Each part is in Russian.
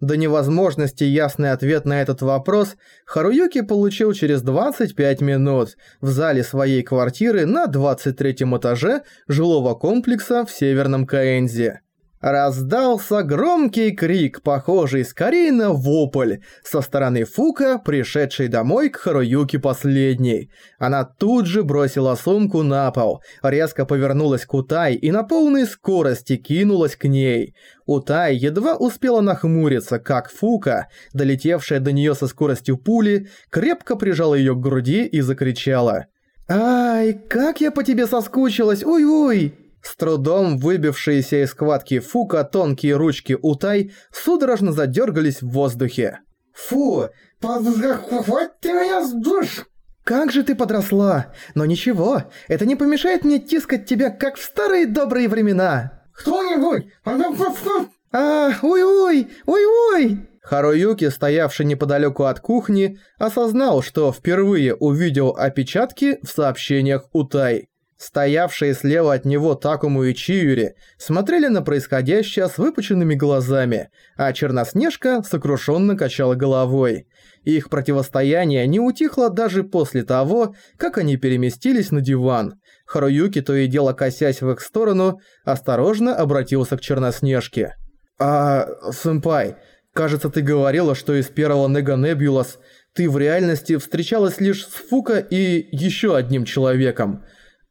До невозможности ясный ответ на этот вопрос Харуюки получил через 25 минут в зале своей квартиры на 23 этаже жилого комплекса в Северном Каэнзе. Раздался громкий крик, похожий скорее на вопль, со стороны Фука, пришедшей домой к Харуюке последней. Она тут же бросила сумку на пол, резко повернулась к Утай и на полной скорости кинулась к ней. Утай едва успела нахмуриться, как Фука, долетевшая до нее со скоростью пули, крепко прижала ее к груди и закричала. «Ай, как я по тебе соскучилась, уй-уй!» С трудом выбившиеся из схватки Фука тонкие ручки Утай судорожно задергались в воздухе. «Фу, подхвать ты меня с душ!» «Как же ты подросла! Но ничего, это не помешает мне тискать тебя, как в старые добрые времена!» «Кто-нибудь! «А, ой-ой, ой-ой!» Харуюки, стоявший неподалеку от кухни, осознал, что впервые увидел опечатки в сообщениях Утай. Стоявшие слева от него Такому и Чиюри смотрели на происходящее с выпученными глазами, а Черноснежка сокрушенно качала головой. Их противостояние не утихло даже после того, как они переместились на диван. Харуюки, то и дело косясь в их сторону, осторожно обратился к Черноснежке. «А, сэмпай, кажется, ты говорила, что из первого Нега Небулас ты в реальности встречалась лишь с Фука и еще одним человеком».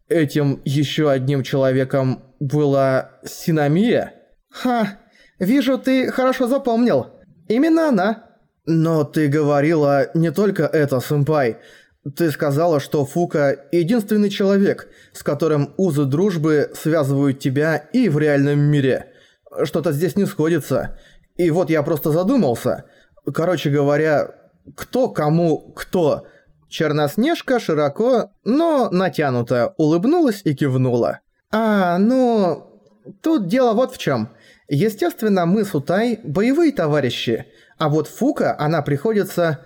Этим еще одним человеком была Синамия? Ха, вижу, ты хорошо запомнил. Именно она. Но ты говорила не только это, сэмпай. Ты сказала, что Фука – единственный человек, с которым узы дружбы связывают тебя и в реальном мире. Что-то здесь не сходится. И вот я просто задумался. Короче говоря, кто кому кто – Черноснежка широко, но натянуто улыбнулась и кивнула. «А, ну... Тут дело вот в чем. Естественно, мы с Утай боевые товарищи, а вот Фука она приходится...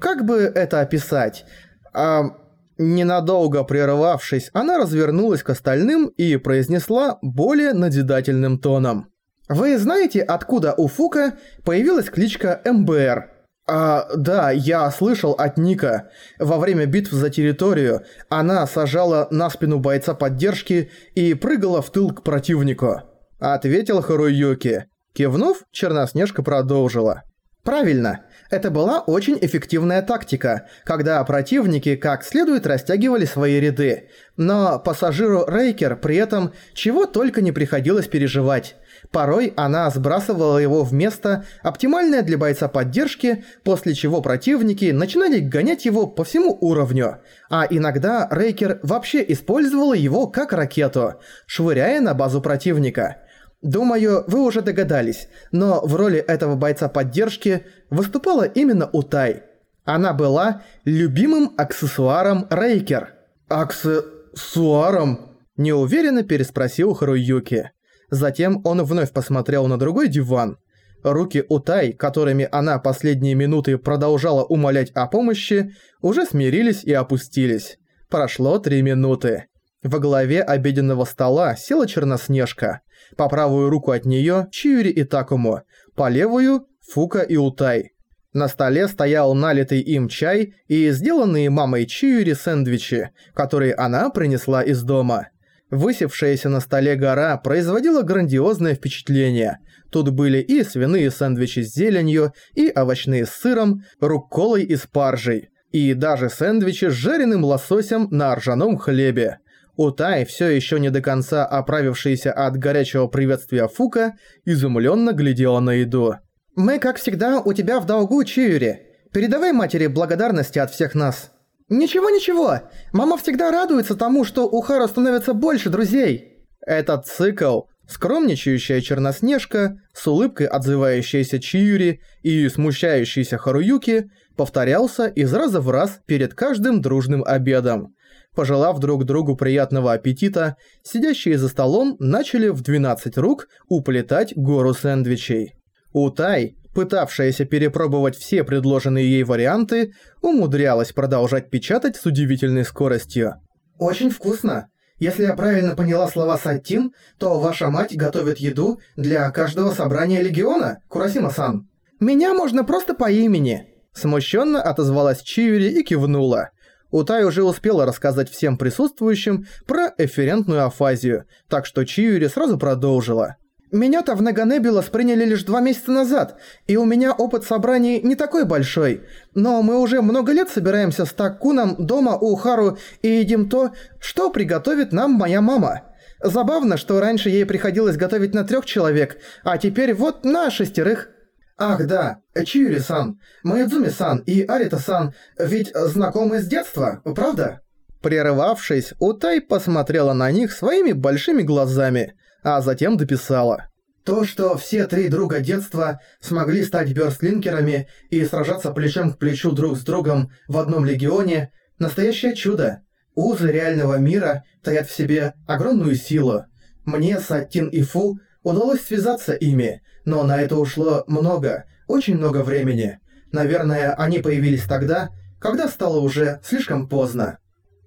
Как бы это описать? А, ненадолго прервавшись, она развернулась к остальным и произнесла более надедательным тоном. «Вы знаете, откуда у Фука появилась кличка МБР?» А, да, я слышал от Ника. Во время битв за территорию она сажала на спину бойца поддержки и прыгала в тыл к противнику. Ответил Харуюки. Кивнув, Черноснежка продолжила. Правильно. Это была очень эффективная тактика, когда противники как следует растягивали свои ряды. Но пассажиру Рейкер при этом чего только не приходилось переживать. Порой она сбрасывала его в место, оптимальное для бойца поддержки, после чего противники начинали гонять его по всему уровню. А иногда Рейкер вообще использовала его как ракету, швыряя на базу противника. Думаю, вы уже догадались, но в роли этого бойца поддержки выступала именно Утай. Она была любимым аксессуаром Рейкер. «Аксессуаром?» – неуверенно переспросил Харуюки. Затем он вновь посмотрел на другой диван. Руки Утай, которыми она последние минуты продолжала умолять о помощи, уже смирились и опустились. Прошло три минуты. Во главе обеденного стола села Черноснежка. По правую руку от неё Чиури и Такому, по левую – Фука и Утай. На столе стоял налитый им чай и сделанные мамой Чиури сэндвичи, которые она принесла из дома. Высевшаяся на столе гора производила грандиозное впечатление. Тут были и свиные сэндвичи с зеленью, и овощные с сыром, рукколой и спаржей, и даже сэндвичи с жареным лососем на ржаном хлебе. Утай, все еще не до конца оправившаяся от горячего приветствия Фука, изумленно глядела на еду. «Мы, как всегда, у тебя в долгу, Чиури. Передавай матери благодарности от всех нас». «Ничего-ничего, мама всегда радуется тому, что у Хару становится больше друзей». Этот цикл, скромничающая Черноснежка, с улыбкой отзывающаяся Чиюри и смущающийся Харуюки, повторялся из раза в раз перед каждым дружным обедом. Пожелав друг другу приятного аппетита, сидящие за столом начали в 12 рук уплетать гору сэндвичей. Утай, пытавшаяся перепробовать все предложенные ей варианты, умудрялась продолжать печатать с удивительной скоростью. «Очень вкусно. Если я правильно поняла слова Саттин, то ваша мать готовит еду для каждого собрания Легиона, Курасима-сан. Меня можно просто по имени». Смущенно отозвалась Чиури и кивнула. Утай уже успела рассказать всем присутствующим про эфферентную афазию, так что Чиури сразу продолжила. «Меня-то в Наганебилос приняли лишь два месяца назад, и у меня опыт собраний не такой большой, но мы уже много лет собираемся с Таккуном дома у Хару и едим то, что приготовит нам моя мама. Забавно, что раньше ей приходилось готовить на трех человек, а теперь вот на шестерых». «Ах да, Чиури-сан, Маэдзуми-сан и Арита-сан ведь знакомы с детства, правда?» Прерывавшись, Утай посмотрела на них своими большими глазами, а затем дописала. То, что все три друга детства смогли стать бёрстлинкерами и сражаться плечом к плечу друг с другом в одном легионе – настоящее чудо. Узы реального мира таят в себе огромную силу. Мне, Саттин и Фу удалось связаться ими, но на это ушло много, очень много времени. Наверное, они появились тогда, когда стало уже слишком поздно.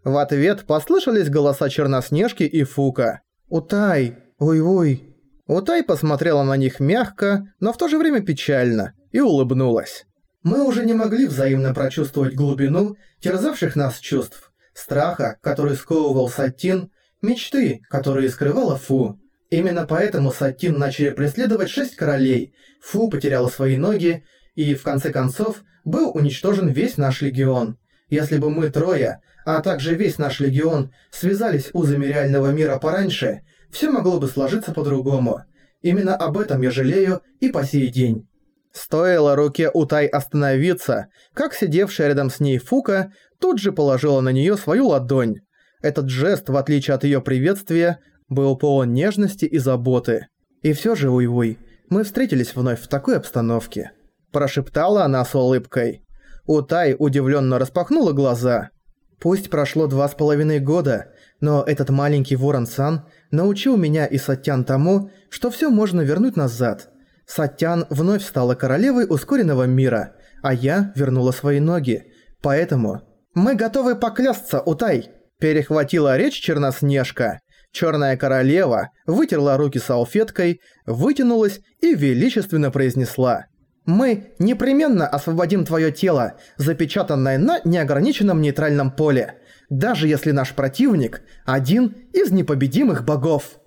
В ответ послышались голоса Черноснежки и Фука. «Утай! Ой-ой!» Утай посмотрела на них мягко, но в то же время печально, и улыбнулась. «Мы уже не могли взаимно прочувствовать глубину терзавших нас чувств, страха, который сковывал Саттин, мечты, которые скрывала Фу. Именно поэтому Сатин начали преследовать шесть королей, Фу потеряла свои ноги, и в конце концов был уничтожен весь наш легион. Если бы мы трое, а также весь наш легион, связались узами реального мира пораньше, все могло бы сложиться по-другому. Именно об этом я жалею и по сей день. Стоило руке Утай остановиться, как сидевшая рядом с ней Фука тут же положила на нее свою ладонь. Этот жест, в отличие от ее приветствия, был полон нежности и заботы. И все же, Уй-Уй, мы встретились вновь в такой обстановке. Прошептала она с улыбкой. Утай удивленно распахнула глаза. Пусть прошло два с половиной года, но этот маленький Ворон-сан научил меня и Сатян тому, что все можно вернуть назад. Сатян вновь стала королевой ускоренного мира, а я вернула свои ноги. Поэтому мы готовы поклясться, Утай. Перехватила речь Черноснежка. Черная королева вытерла руки салфеткой, вытянулась и величественно произнесла «Мы непременно освободим твое тело, запечатанное на неограниченном нейтральном поле, даже если наш противник – один из непобедимых богов».